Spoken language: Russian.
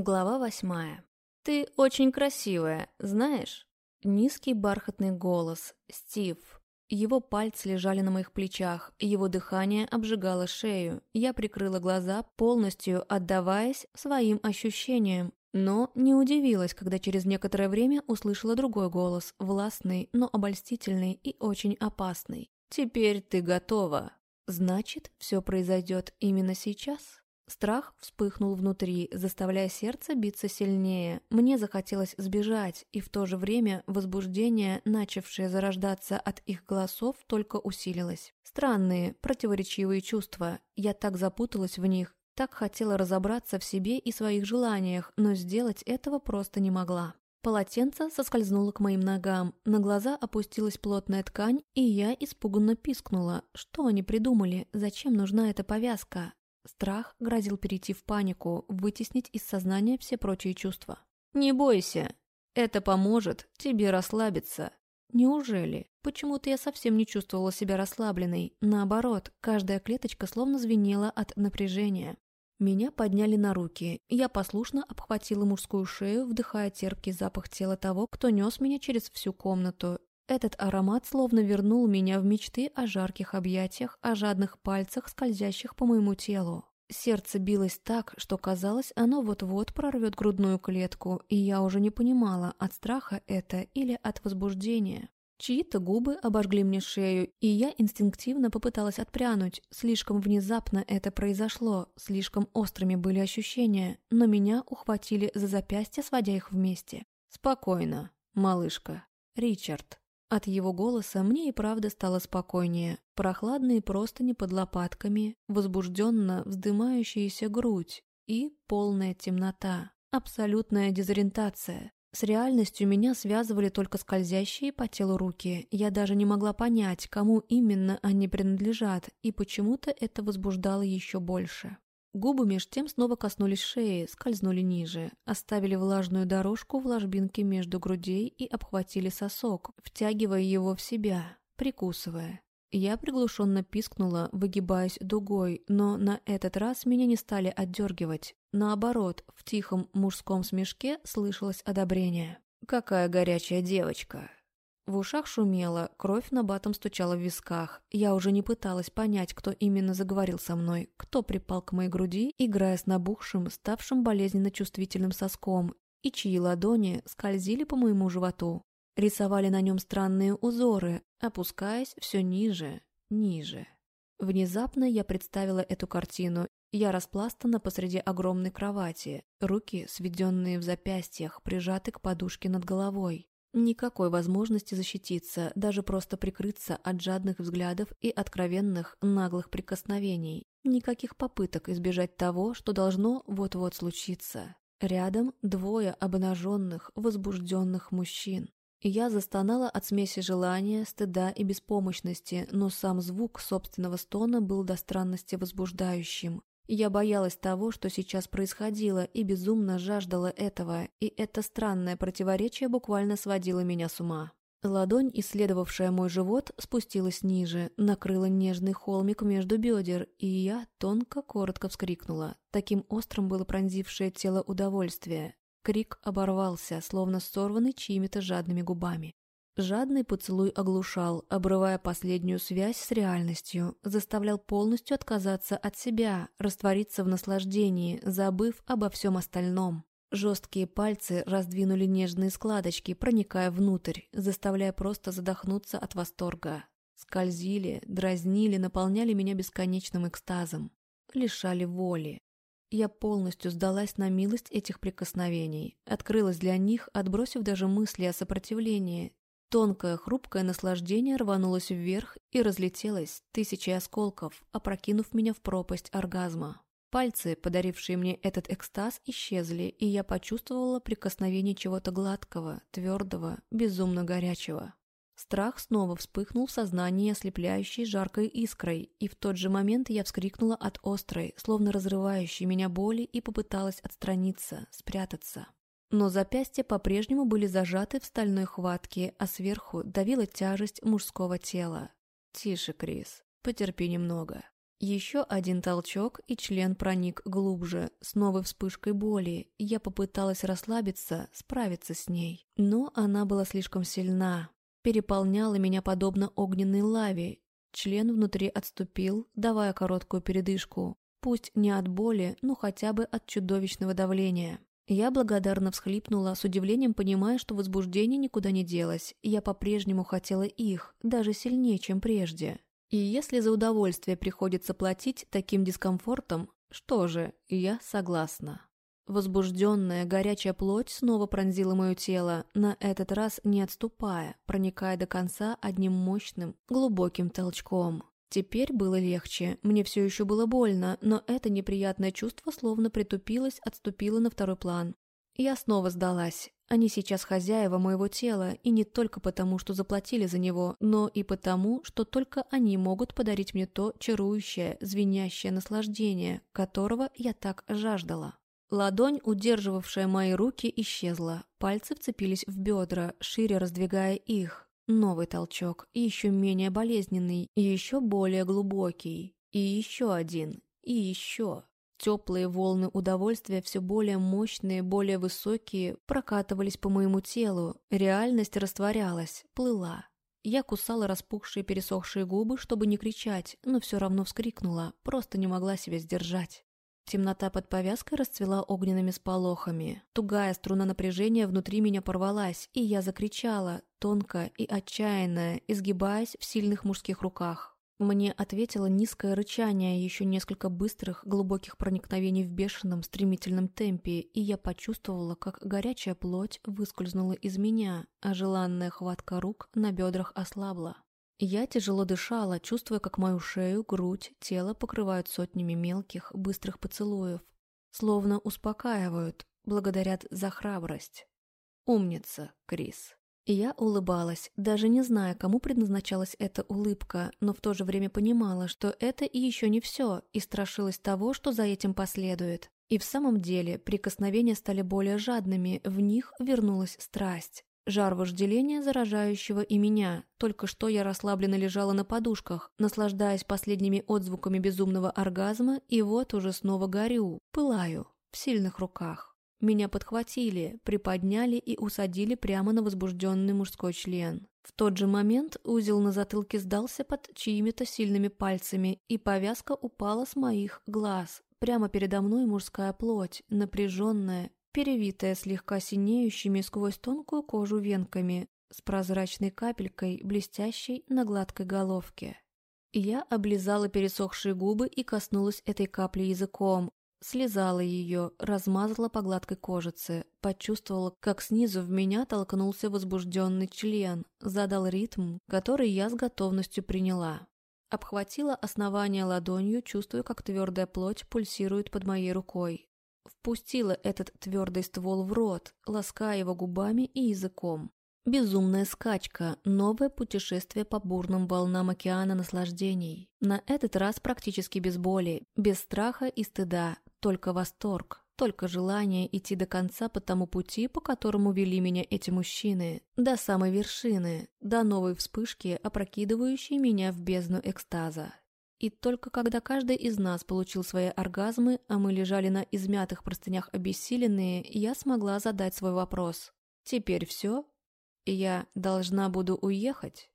Глава восьмая. «Ты очень красивая, знаешь?» Низкий бархатный голос. Стив. Его пальцы лежали на моих плечах, его дыхание обжигало шею. Я прикрыла глаза, полностью отдаваясь своим ощущениям. Но не удивилась, когда через некоторое время услышала другой голос, властный, но обольстительный и очень опасный. «Теперь ты готова». Значит, все произойдет именно сейчас? Страх вспыхнул внутри, заставляя сердце биться сильнее. Мне захотелось сбежать, и в то же время возбуждение, начавшее зарождаться от их голосов, только усилилось. Странные, противоречивые чувства. Я так запуталась в них, так хотела разобраться в себе и своих желаниях, но сделать этого просто не могла. Полотенце соскользнуло к моим ногам, на глаза опустилась плотная ткань, и я испуганно пискнула. Что они придумали? Зачем нужна эта повязка? Страх грозил перейти в панику, вытеснить из сознания все прочие чувства. «Не бойся, это поможет тебе расслабиться». Неужели? Почему-то я совсем не чувствовала себя расслабленной. Наоборот, каждая клеточка словно звенела от напряжения. Меня подняли на руки. Я послушно обхватила мужскую шею, вдыхая терпкий запах тела того, кто нес меня через всю комнату. Этот аромат словно вернул меня в мечты о жарких объятиях, о жадных пальцах, скользящих по моему телу. Сердце билось так, что казалось, оно вот-вот прорвет грудную клетку, и я уже не понимала, от страха это или от возбуждения. Чьи-то губы обожгли мне шею, и я инстинктивно попыталась отпрянуть. Слишком внезапно это произошло, слишком острыми были ощущения, но меня ухватили за запястья, сводя их вместе. «Спокойно, малышка. Ричард». От его голоса мне и правда стало спокойнее. Прохладные простыни под лопатками, возбужденно вздымающаяся грудь и полная темнота. Абсолютная дезориентация. С реальностью меня связывали только скользящие по телу руки. Я даже не могла понять, кому именно они принадлежат, и почему-то это возбуждало еще больше. Губы меж тем снова коснулись шеи, скользнули ниже, оставили влажную дорожку в ложбинке между грудей и обхватили сосок, втягивая его в себя, прикусывая. Я приглушенно пискнула, выгибаясь дугой, но на этот раз меня не стали отдергивать. Наоборот, в тихом мужском смешке слышалось одобрение. «Какая горячая девочка!» В ушах шумело, кровь на батом стучала в висках. Я уже не пыталась понять, кто именно заговорил со мной, кто припал к моей груди, играя с набухшим, ставшим болезненно чувствительным соском, и чьи ладони скользили по моему животу. Рисовали на нем странные узоры, опускаясь все ниже, ниже. Внезапно я представила эту картину. Я распластана посреди огромной кровати, руки, сведенные в запястьях, прижаты к подушке над головой. Никакой возможности защититься, даже просто прикрыться от жадных взглядов и откровенных наглых прикосновений. Никаких попыток избежать того, что должно вот-вот случиться. Рядом двое обнаженных, возбужденных мужчин. Я застонала от смеси желания, стыда и беспомощности, но сам звук собственного стона был до странности возбуждающим. Я боялась того, что сейчас происходило, и безумно жаждала этого, и это странное противоречие буквально сводило меня с ума. Ладонь, исследовавшая мой живот, спустилась ниже, накрыла нежный холмик между бедер, и я тонко, коротко вскрикнула. Таким острым было пронзившее тело удовольствие. Крик оборвался, словно сорванный чьими-то жадными губами. Жадный поцелуй оглушал, обрывая последнюю связь с реальностью, заставлял полностью отказаться от себя, раствориться в наслаждении, забыв обо всем остальном. Жесткие пальцы раздвинули нежные складочки, проникая внутрь, заставляя просто задохнуться от восторга. Скользили, дразнили, наполняли меня бесконечным экстазом. Лишали воли. Я полностью сдалась на милость этих прикосновений, открылась для них, отбросив даже мысли о сопротивлении, Тонкое, хрупкое наслаждение рванулось вверх и разлетелось тысячей осколков, опрокинув меня в пропасть оргазма. Пальцы, подарившие мне этот экстаз, исчезли, и я почувствовала прикосновение чего-то гладкого, твердого, безумно горячего. Страх снова вспыхнул в сознании ослепляющей жаркой искрой, и в тот же момент я вскрикнула от острой, словно разрывающей меня боли, и попыталась отстраниться, спрятаться. Но запястья по-прежнему были зажаты в стальной хватке, а сверху давила тяжесть мужского тела. «Тише, Крис, потерпи немного». Еще один толчок, и член проник глубже, с новой вспышкой боли. Я попыталась расслабиться, справиться с ней. Но она была слишком сильна. Переполняла меня подобно огненной лаве. Член внутри отступил, давая короткую передышку. Пусть не от боли, но хотя бы от чудовищного давления. Я благодарно всхлипнула, с удивлением понимая, что возбуждение никуда не делось. Я по-прежнему хотела их, даже сильнее, чем прежде. И если за удовольствие приходится платить таким дискомфортом, что же, я согласна. Возбужденная, горячая плоть снова пронзила мое тело, на этот раз не отступая, проникая до конца одним мощным, глубоким толчком. Теперь было легче, мне все еще было больно, но это неприятное чувство словно притупилось, отступило на второй план. Я снова сдалась. Они сейчас хозяева моего тела, и не только потому, что заплатили за него, но и потому, что только они могут подарить мне то чарующее, звенящее наслаждение, которого я так жаждала. Ладонь, удерживавшая мои руки, исчезла. Пальцы вцепились в бедра, шире раздвигая их. Новый толчок, еще менее болезненный, еще более глубокий. И еще один, и еще. Теплые волны удовольствия, все более мощные, более высокие, прокатывались по моему телу. Реальность растворялась, плыла. Я кусала распухшие пересохшие губы, чтобы не кричать, но все равно вскрикнула, просто не могла себя сдержать. Темнота под повязкой расцвела огненными сполохами. Тугая струна напряжения внутри меня порвалась, и я закричала, тонко и отчаянно, изгибаясь в сильных мужских руках. Мне ответило низкое рычание, еще несколько быстрых, глубоких проникновений в бешеном, стремительном темпе, и я почувствовала, как горячая плоть выскользнула из меня, а желанная хватка рук на бедрах ослабла. Я тяжело дышала, чувствуя, как мою шею, грудь, тело покрывают сотнями мелких, быстрых поцелуев. Словно успокаивают, благодарят за храбрость. Умница, Крис. И я улыбалась, даже не зная, кому предназначалась эта улыбка, но в то же время понимала, что это и еще не все, и страшилась того, что за этим последует. И в самом деле прикосновения стали более жадными, в них вернулась страсть. Жар вожделения, заражающего и меня. Только что я расслабленно лежала на подушках, наслаждаясь последними отзвуками безумного оргазма, и вот уже снова горю, пылаю, в сильных руках. Меня подхватили, приподняли и усадили прямо на возбужденный мужской член. В тот же момент узел на затылке сдался под чьими-то сильными пальцами, и повязка упала с моих глаз. Прямо передо мной мужская плоть, напряженная, перевитая слегка синеющими сквозь тонкую кожу венками, с прозрачной капелькой, блестящей на гладкой головке. Я облизала пересохшие губы и коснулась этой капли языком, слезала ее, размазала по гладкой кожице, почувствовала, как снизу в меня толкнулся возбужденный член, задал ритм, который я с готовностью приняла. Обхватила основание ладонью, чувствуя, как твердая плоть пульсирует под моей рукой. Впустила этот твердый ствол в рот, лаская его губами и языком. Безумная скачка, новое путешествие по бурным волнам океана наслаждений. На этот раз практически без боли, без страха и стыда, только восторг, только желание идти до конца по тому пути, по которому вели меня эти мужчины, до самой вершины, до новой вспышки, опрокидывающей меня в бездну экстаза. И только когда каждый из нас получил свои оргазмы, а мы лежали на измятых простынях обессиленные, я смогла задать свой вопрос. «Теперь все? Я должна буду уехать?»